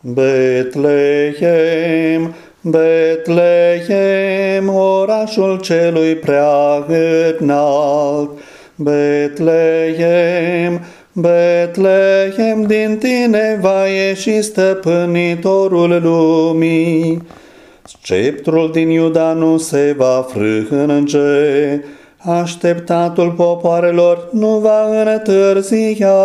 Betlehem, Betlehem, orașul celui prea înalt. Betlehem, Betlehem, din tine va ieși stăpânitorul lumii. Sceptrul din Iuda nu se va frânge, așteptatul popoarelor nu va întârzia.